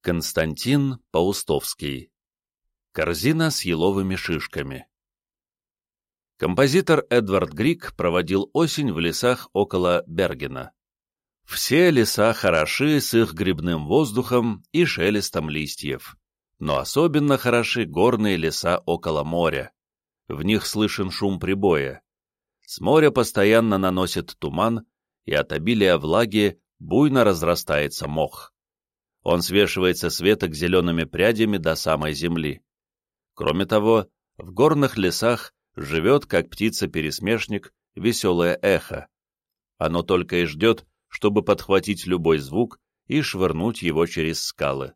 Константин Паустовский. Корзина с еловыми шишками. Композитор Эдвард Грик проводил осень в лесах около Бергена. Все леса хороши с их грибным воздухом и шелестом листьев, но особенно хороши горные леса около моря. В них слышен шум прибоя. С моря постоянно наносит туман, и от обилия влаги буйно разрастается мох. Он свешивается с веток зелеными прядями до самой земли. Кроме того, в горных лесах живет, как птица-пересмешник, веселое эхо. Оно только и ждет, чтобы подхватить любой звук и швырнуть его через скалы.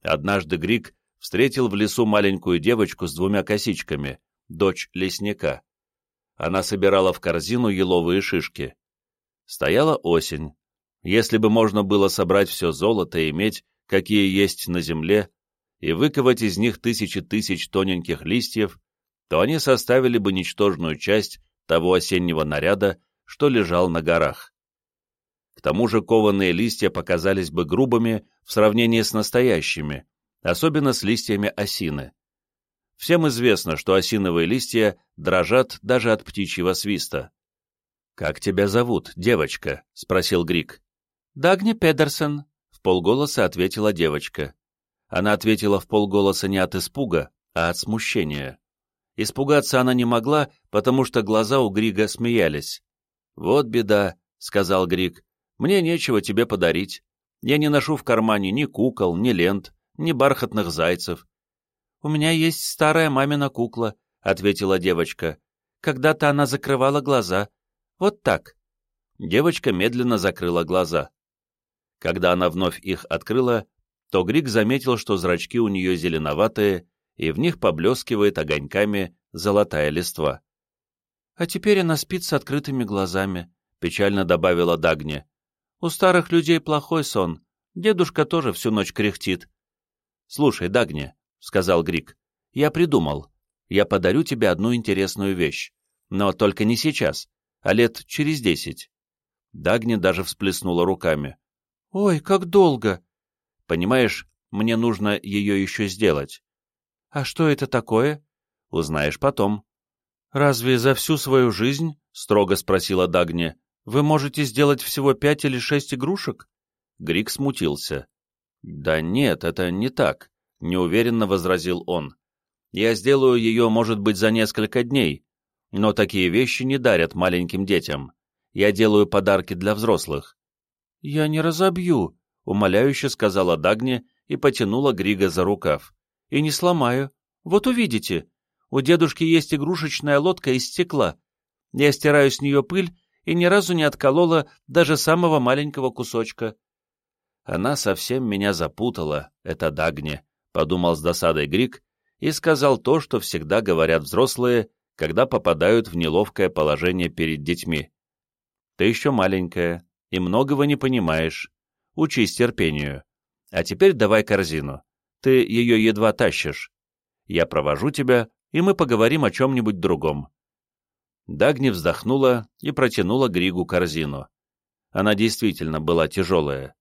Однажды Грик встретил в лесу маленькую девочку с двумя косичками, дочь лесника. Она собирала в корзину еловые шишки. Стояла осень, если бы можно было собрать все золото и медь, какие есть на земле, и выковать из них тысячи тысяч тоненьких листьев, то они составили бы ничтожную часть того осеннего наряда, что лежал на горах. К тому же кованые листья показались бы грубыми в сравнении с настоящими, особенно с листьями осины. Всем известно, что осиновые листья дрожат даже от птичьего свиста. «Как тебя зовут, девочка?» — спросил Грик. «Дагни Педерсон», — в полголоса ответила девочка. Она ответила в полголоса не от испуга, а от смущения. Испугаться она не могла, потому что глаза у Грига смеялись. «Вот беда», — сказал Григ, — «мне нечего тебе подарить. Я не ношу в кармане ни кукол, ни лент, ни бархатных зайцев». «У меня есть старая мамина кукла», — ответила девочка. «Когда-то она закрывала глаза. Вот так». Девочка медленно закрыла глаза. Когда она вновь их открыла, то Грик заметил, что зрачки у нее зеленоватые, и в них поблескивает огоньками золотая листва. «А теперь она спит с открытыми глазами», — печально добавила Дагни. «У старых людей плохой сон. Дедушка тоже всю ночь кряхтит». «Слушай, Дагни», — сказал Грик, — «я придумал. Я подарю тебе одну интересную вещь. Но только не сейчас, а лет через десять». Дагни даже всплеснула руками. «Ой, как долго!» «Понимаешь, мне нужно ее еще сделать». «А что это такое?» «Узнаешь потом». «Разве за всю свою жизнь, — строго спросила Дагни, — вы можете сделать всего пять или шесть игрушек?» Грик смутился. «Да нет, это не так», — неуверенно возразил он. «Я сделаю ее, может быть, за несколько дней, но такие вещи не дарят маленьким детям. Я делаю подарки для взрослых. «Я не разобью», — умоляюще сказала Дагни и потянула Грига за рукав. «И не сломаю. Вот увидите. У дедушки есть игрушечная лодка из стекла. Я стираю с нее пыль и ни разу не отколола даже самого маленького кусочка». «Она совсем меня запутала, это Дагни», — подумал с досадой Григ и сказал то, что всегда говорят взрослые, когда попадают в неловкое положение перед детьми. «Ты еще маленькая, и многого не понимаешь. Учись терпению. А теперь давай корзину. Ты ее едва тащишь. Я провожу тебя, и мы поговорим о чем-нибудь другом». Дагни вздохнула и протянула Григу корзину. Она действительно была тяжелая.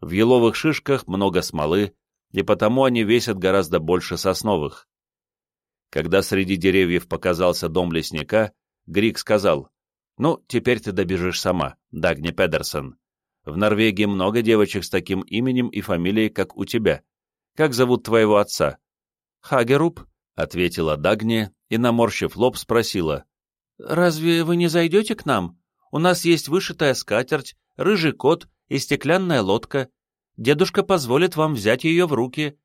В еловых шишках много смолы, и потому они весят гораздо больше сосновых. Когда среди деревьев показался дом лесника, Григ сказал, «Ну, теперь ты добежишь сама, Дагни Педерсон. В Норвегии много девочек с таким именем и фамилией, как у тебя. Как зовут твоего отца?» «Хагеруп», — ответила Дагни и, наморщив лоб, спросила, «Разве вы не зайдете к нам? У нас есть вышитая скатерть, рыжий кот и стеклянная лодка. Дедушка позволит вам взять ее в руки».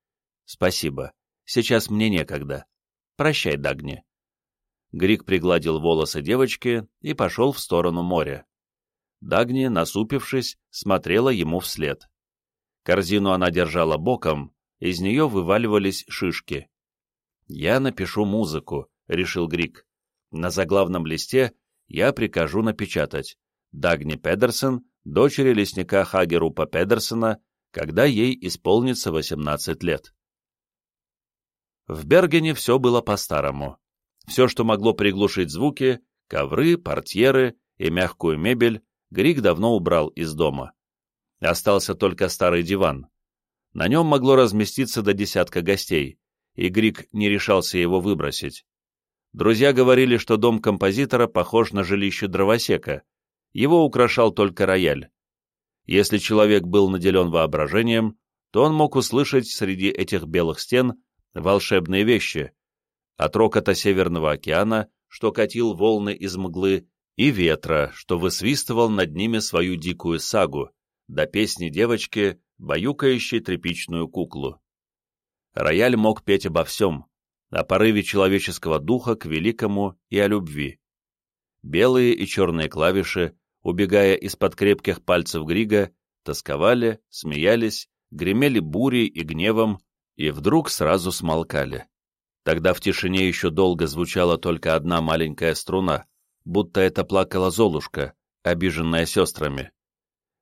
«Спасибо. Сейчас мне некогда. Прощай, Дагни». Грик пригладил волосы девочки и пошел в сторону моря. Дагни, насупившись, смотрела ему вслед. Корзину она держала боком, из нее вываливались шишки. «Я напишу музыку», — решил Грик. «На заглавном листе я прикажу напечатать. Дагни Педерсон, дочери лесника Хагерупа Педерсона, когда ей исполнится 18 лет». В Бергене все было по-старому. Все, что могло приглушить звуки, ковры, портьеры и мягкую мебель, Грик давно убрал из дома. Остался только старый диван. На нем могло разместиться до десятка гостей, и Грик не решался его выбросить. Друзья говорили, что дом композитора похож на жилище дровосека, его украшал только рояль. Если человек был наделен воображением, то он мог услышать среди этих белых стен волшебные вещи, от рокота Северного океана, что катил волны из мглы, и ветра, что высвистывал над ними свою дикую сагу, до песни девочки, баюкающей тряпичную куклу. Рояль мог петь обо всем, о порыве человеческого духа к великому и о любви. Белые и черные клавиши, убегая из-под крепких пальцев Грига, тосковали, смеялись, гремели бурей и гневом, и вдруг сразу смолкали. Тогда в тишине еще долго звучала только одна маленькая струна, будто это плакала Золушка, обиженная сестрами.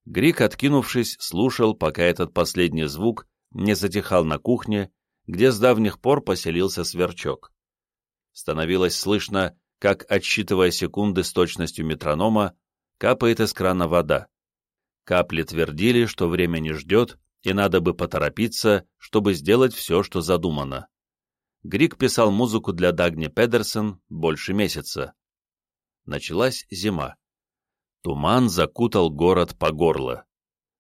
Грик, откинувшись, слушал, пока этот последний звук не затихал на кухне, где с давних пор поселился сверчок. Становилось слышно, как, отсчитывая секунды с точностью метронома, капает из крана вода. Капли твердили, что время не ждет, и надо бы поторопиться, чтобы сделать все, что задумано. Грик писал музыку для Дагни Педерсон больше месяца. Началась зима. Туман закутал город по горло.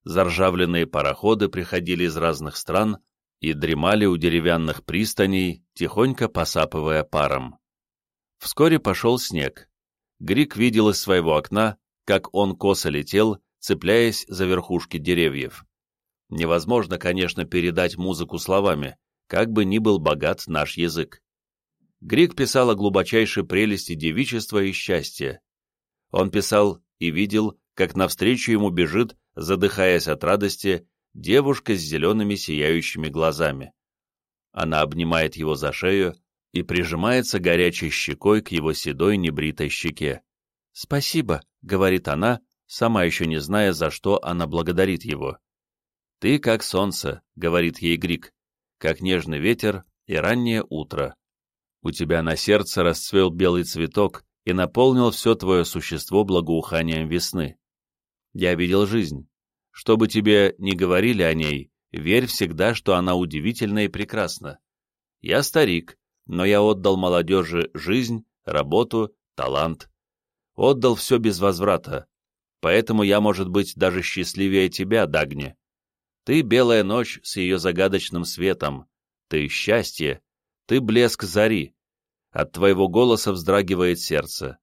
Заржавленные пароходы приходили из разных стран и дремали у деревянных пристаней, тихонько посапывая паром. Вскоре пошел снег. Грик видел из своего окна, как он косо летел, цепляясь за верхушки деревьев. Невозможно, конечно, передать музыку словами, как бы ни был богат наш язык. Грик писал о глубочайшей прелести девичества и счастья. Он писал и видел, как навстречу ему бежит, задыхаясь от радости, девушка с зелеными сияющими глазами. Она обнимает его за шею и прижимается горячей щекой к его седой небритой щеке. «Спасибо», — говорит она, сама еще не зная, за что она благодарит его. «Ты как солнце», — говорит ей Грик, — «как нежный ветер и раннее утро». У тебя на сердце расцвел белый цветок и наполнил все твое существо благоуханием весны. Я видел жизнь. Что бы тебе ни говорили о ней, верь всегда, что она удивительна и прекрасна. Я старик, но я отдал молодежи жизнь, работу, талант. Отдал все без возврата. Поэтому я, может быть, даже счастливее тебя, Дагни. Ты — белая ночь с ее загадочным светом. Ты — счастье, ты блеск зари. От твоего голоса вздрагивает сердце.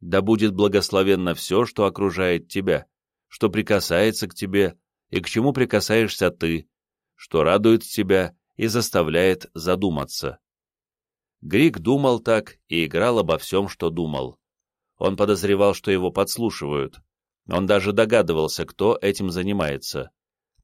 Да будет благословенно все, что окружает тебя, что прикасается к тебе и к чему прикасаешься ты, что радует тебя и заставляет задуматься. Грик думал так и играл обо всем, что думал. Он подозревал, что его подслушивают. Он даже догадывался, кто этим занимается.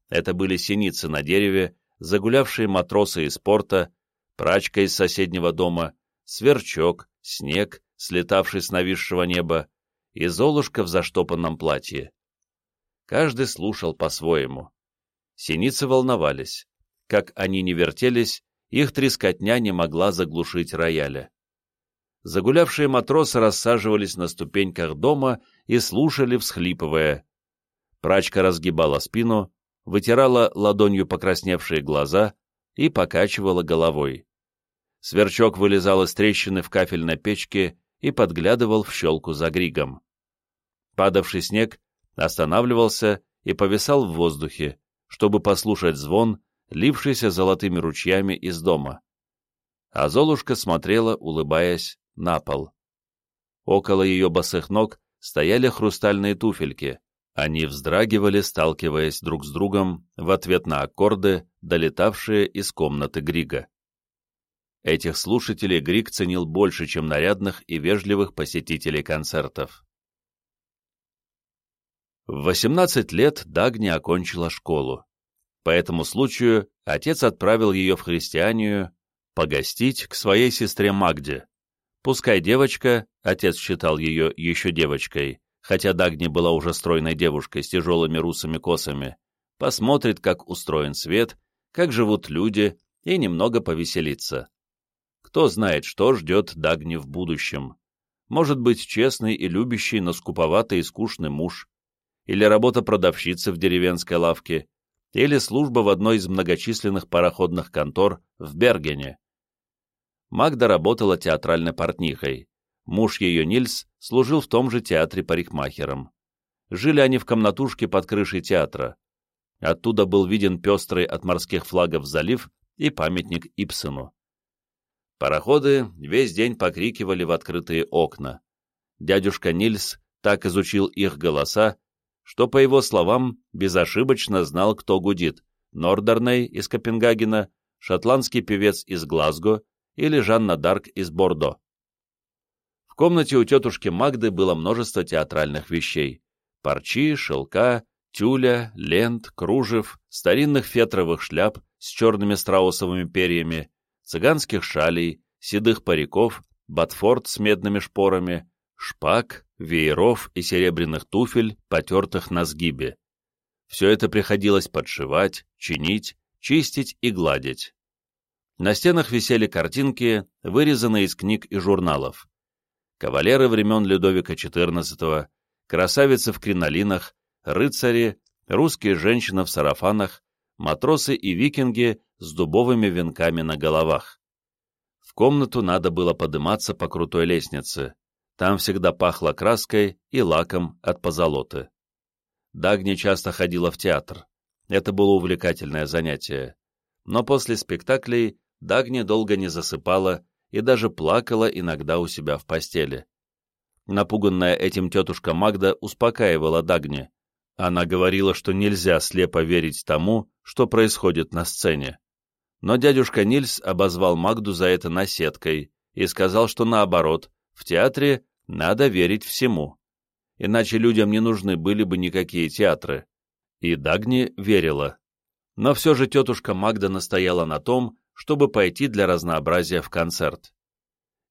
Это были синицы на дереве, загулявшие матросы из порта, прачка из соседнего дома, сверчок, снег, слетавший с нависшего неба, и Золушка в заштопанном платье. Каждый слушал по-своему. Синицы волновались. Как они не вертелись, их трескотня не могла заглушить рояля. Загулявшие матросы рассаживались на ступеньках дома и слушали, всхлипывая. Прачка разгибала спину, вытирала ладонью покрасневшие глаза и покачивала головой. Сверчок вылезал из трещины в кафельной печке и подглядывал в щелку за григом. Падавший снег останавливался и повисал в воздухе, чтобы послушать звон, лившийся золотыми ручьями из дома. А Золушка смотрела, улыбаясь, на пол. Около ее босых ног стояли хрустальные туфельки. Они вздрагивали, сталкиваясь друг с другом в ответ на аккорды, долетавшие из комнаты Грига. Этих слушателей Грик ценил больше, чем нарядных и вежливых посетителей концертов. В 18 лет Дагни окончила школу. По этому случаю отец отправил ее в христианию погостить к своей сестре Магде. Пускай девочка, отец считал ее еще девочкой, хотя Дагни была уже стройной девушкой с тяжелыми русыми косами, посмотрит, как устроен свет, как живут люди, и немного повеселится. Кто знает, что ждет Дагни в будущем. Может быть, честный и любящий, но скуповатый и скучный муж. Или работа продавщицы в деревенской лавке. или служба в одной из многочисленных пароходных контор в Бергене. Магда работала театральной портнихой. Муж ее, Нильс, служил в том же театре парикмахером. Жили они в комнатушке под крышей театра. Оттуда был виден пестрый от морских флагов залив и памятник Ипсену. Пароходы весь день покрикивали в открытые окна. Дядюшка Нильс так изучил их голоса, что, по его словам, безошибочно знал, кто гудит — Нордерней из Копенгагена, шотландский певец из Глазго или Жанна Дарк из Бордо. Комнате у тетушки Магды было множество театральных вещей — парчи, шелка, тюля, лент, кружев, старинных фетровых шляп с черными страусовыми перьями, цыганских шалей, седых париков, ботфорд с медными шпорами, шпаг, вееров и серебряных туфель, потертых на сгибе. Все это приходилось подшивать, чинить, чистить и гладить. На стенах висели картинки, вырезанные из книг и журналов. Кавалеры времен Людовика XIV, красавицы в кринолинах, рыцари, русские женщины в сарафанах, матросы и викинги с дубовыми венками на головах. В комнату надо было подниматься по крутой лестнице. Там всегда пахло краской и лаком от позолоты. Дагни часто ходила в театр. Это было увлекательное занятие. Но после спектаклей Дагни долго не засыпала и даже плакала иногда у себя в постели. Напуганная этим тетушка Магда успокаивала Дагни. Она говорила, что нельзя слепо верить тому, что происходит на сцене. Но дядюшка Нильс обозвал Магду за это наседкой и сказал, что наоборот, в театре надо верить всему. Иначе людям не нужны были бы никакие театры. И Дагни верила. Но все же тетушка Магда настояла на том, чтобы пойти для разнообразия в концерт.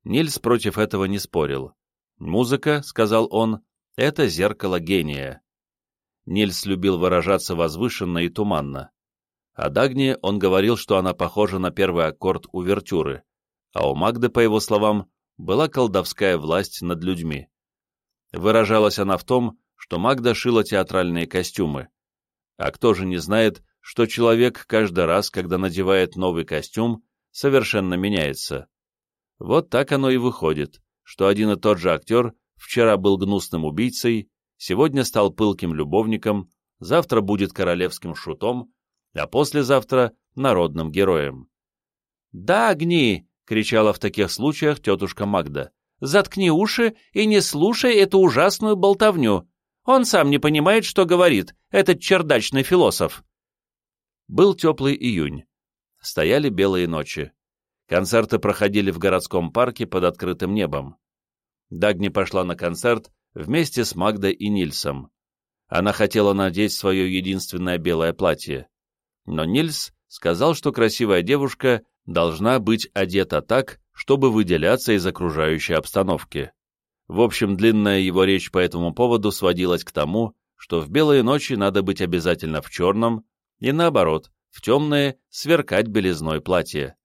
Нильс против этого не спорил. «Музыка», — сказал он, — «это зеркало гения». Нильс любил выражаться возвышенно и туманно. О Дагне он говорил, что она похожа на первый аккорд увертюры, а у Магды, по его словам, была колдовская власть над людьми. Выражалась она в том, что Магда шила театральные костюмы. А кто же не знает, что человек каждый раз, когда надевает новый костюм, совершенно меняется. Вот так оно и выходит, что один и тот же актер вчера был гнусным убийцей, сегодня стал пылким любовником, завтра будет королевским шутом, а послезавтра — народным героем. «Да, огни!» — кричала в таких случаях тетушка Магда. «Заткни уши и не слушай эту ужасную болтовню. Он сам не понимает, что говорит, этот чердачный философ». Был теплый июнь. Стояли белые ночи. Концерты проходили в городском парке под открытым небом. Дагни пошла на концерт вместе с Магдой и Нильсом. Она хотела надеть свое единственное белое платье. Но Нильс сказал, что красивая девушка должна быть одета так, чтобы выделяться из окружающей обстановки. В общем, длинная его речь по этому поводу сводилась к тому, что в белые ночи надо быть обязательно в черном, и наоборот, в темное сверкать белизной платье.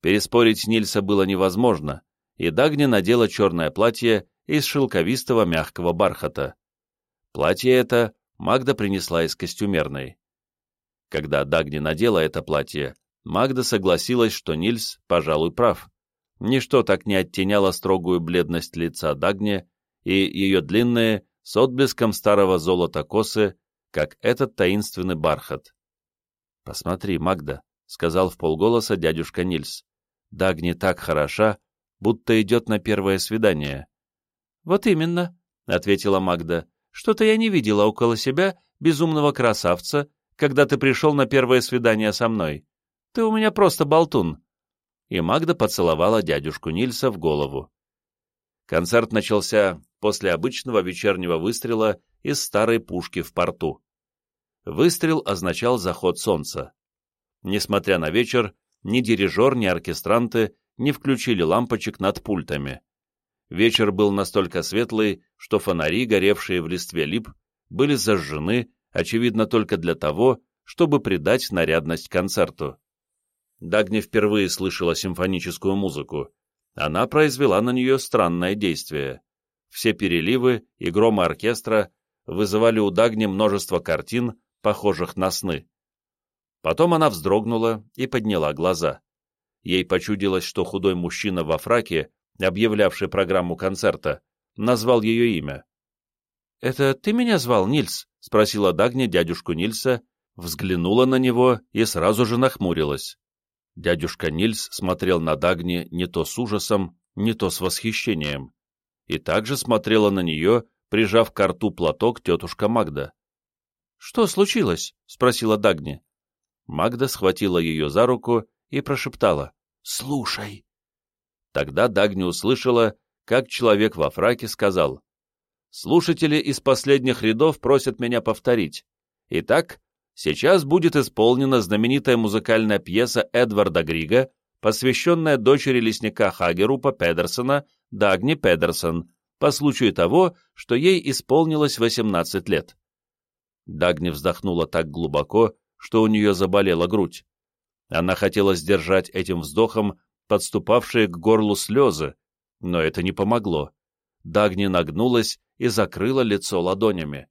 Переспорить Нильса было невозможно, и Дагни надела черное платье из шелковистого мягкого бархата. Платье это Магда принесла из костюмерной. Когда Дагни надела это платье, Магда согласилась, что Нильс, пожалуй, прав. Ничто так не оттеняло строгую бледность лица Дагни и ее длинные, с отблеском старого золота косы, как этот таинственный бархат. «Посмотри, Магда», — сказал в полголоса дядюшка Нильс. «Дагни так хороша, будто идет на первое свидание. «Вот именно», — ответила Магда. «Что-то я не видела около себя безумного красавца, когда ты пришел на первое свидание со мной. Ты у меня просто болтун». И Магда поцеловала дядюшку Нильса в голову. Концерт начался после обычного вечернего выстрела из старой пушки в порту. Выстрел означал заход солнца. Несмотря на вечер, ни дирижер, ни оркестранты не включили лампочек над пультами. Вечер был настолько светлый, что фонари, горевшие в листве лип, были зажжены, очевидно, только для того, чтобы придать нарядность концерту. Дагни впервые слышала симфоническую музыку. Она произвела на нее странное действие. Все переливы и громы оркестра вызывали у Дагни множество картин, похожих на сны. Потом она вздрогнула и подняла глаза. Ей почудилось, что худой мужчина во фраке, объявлявший программу концерта, назвал ее имя. «Это ты меня звал, Нильс?» — спросила Дагни дядюшку Нильса, взглянула на него и сразу же нахмурилась. Дядюшка Нильс смотрел на Дагни не то с ужасом, не то с восхищением. И также смотрела на нее, прижав к рту платок тетушка Магда. «Что случилось?» — спросила Дагни. Магда схватила ее за руку и прошептала «Слушай». Тогда Дагни услышала, как человек во фраке сказал «Слушатели из последних рядов просят меня повторить. Итак, сейчас будет исполнена знаменитая музыкальная пьеса Эдварда Грига, посвященная дочери лесника Хагерупа Педерсона, Дагни Педерсон, по случаю того, что ей исполнилось 18 лет. Дагни вздохнула так глубоко, что у нее заболела грудь. Она хотела сдержать этим вздохом подступавшие к горлу слезы, но это не помогло. Дагни нагнулась и закрыла лицо ладонями.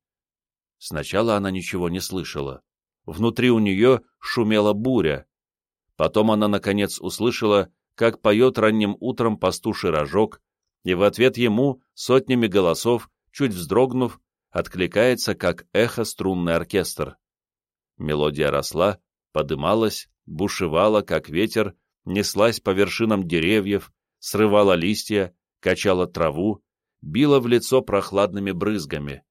Сначала она ничего не слышала. Внутри у нее шумела буря. Потом она, наконец, услышала, как поет ранним утром пастуший рожок, и в ответ ему сотнями голосов, чуть вздрогнув, откликается, как эхо струнный оркестр. Мелодия росла, подымалась, бушевала, как ветер, неслась по вершинам деревьев, срывала листья, качала траву, била в лицо прохладными брызгами.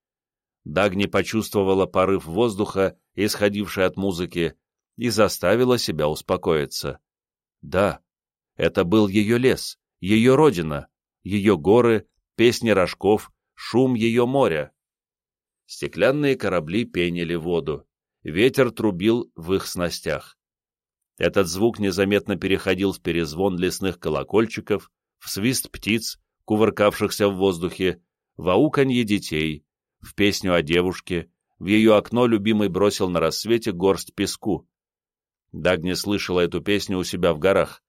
Дагни почувствовала порыв воздуха, исходивший от музыки, и заставила себя успокоиться. Да, это был ее лес, ее родина, ее горы, песни рожков, шум ее моря. Стеклянные корабли пенили воду, ветер трубил в их снастях. Этот звук незаметно переходил в перезвон лесных колокольчиков, в свист птиц, кувыркавшихся в воздухе, в ауканье детей, в песню о девушке, в ее окно любимый бросил на рассвете горсть песку. Дагни слышала эту песню у себя в горах.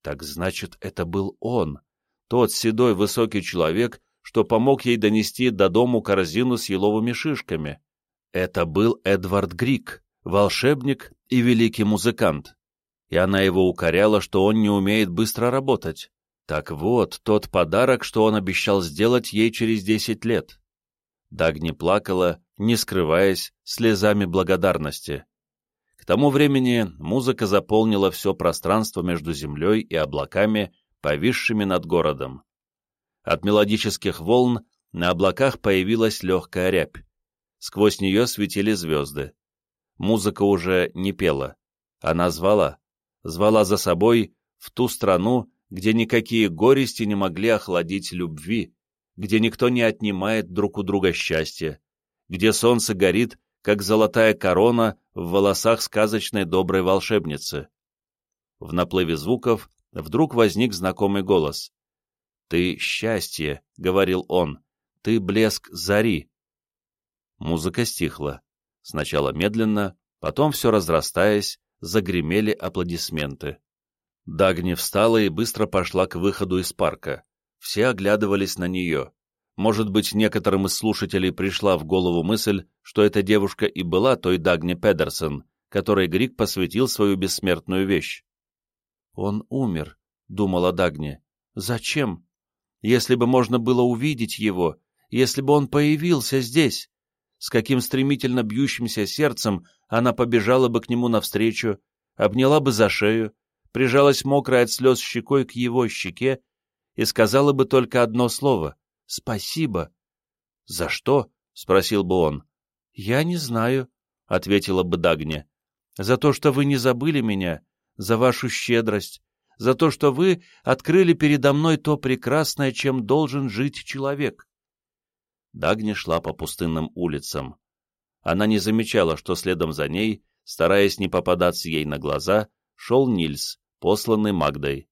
Так значит, это был он, тот седой высокий человек, что помог ей донести до дому корзину с еловыми шишками. Это был Эдвард Грик, волшебник и великий музыкант. И она его укоряла, что он не умеет быстро работать. Так вот, тот подарок, что он обещал сделать ей через десять лет. Дагни плакала, не скрываясь, слезами благодарности. К тому времени музыка заполнила все пространство между землей и облаками, повисшими над городом. От мелодических волн на облаках появилась легкая рябь. Сквозь нее светили звезды. Музыка уже не пела. Она звала. Звала за собой в ту страну, где никакие горести не могли охладить любви, где никто не отнимает друг у друга счастье, где солнце горит, как золотая корона в волосах сказочной доброй волшебницы. В наплыве звуков вдруг возник знакомый голос. «Ты — счастье», — говорил он, — «ты — блеск зари». Музыка стихла. Сначала медленно, потом все разрастаясь, загремели аплодисменты. Дагни встала и быстро пошла к выходу из парка. Все оглядывались на нее. Может быть, некоторым из слушателей пришла в голову мысль, что эта девушка и была той Дагни Педерсон, которой Грик посвятил свою бессмертную вещь. «Он умер», — думала Дагни. «Зачем? Если бы можно было увидеть его, если бы он появился здесь, с каким стремительно бьющимся сердцем она побежала бы к нему навстречу, обняла бы за шею, прижалась мокрой от слез щекой к его щеке и сказала бы только одно слово — «Спасибо». «За что?» — спросил бы он. «Я не знаю», — ответила бы Дагня. «За то, что вы не забыли меня, за вашу щедрость, за то, что вы открыли передо мной то прекрасное, чем должен жить человек». Дагни шла по пустынным улицам. Она не замечала, что следом за ней, стараясь не попадаться ей на глаза, шел Нильс, посланный Магдой.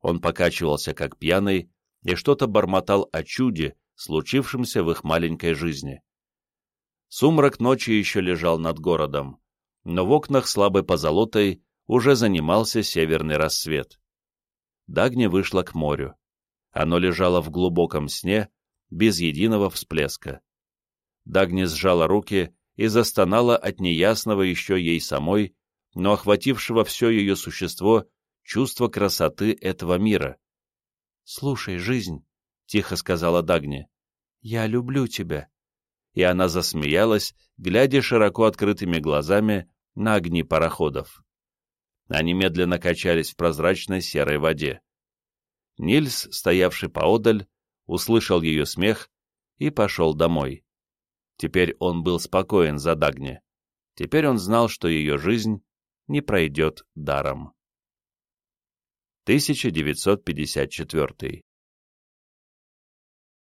Он покачивался, как пьяный, и что-то бормотал о чуде, случившемся в их маленькой жизни. Сумрак ночи еще лежал над городом, но в окнах слабой позолотой уже занимался северный рассвет. Дагни вышла к морю. Оно лежало в глубоком сне, без единого всплеска. Дагни сжала руки и застонала от неясного еще ей самой, но охватившего все ее существо чувство красоты этого мира. «Слушай, жизнь», — тихо сказала Дагни, — «я люблю тебя». И она засмеялась, глядя широко открытыми глазами на огни пароходов. Они медленно качались в прозрачной серой воде. Нильс, стоявший поодаль, услышал ее смех и пошел домой. Теперь он был спокоен за Дагни. Теперь он знал, что ее жизнь не пройдет даром. 1954